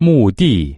墓地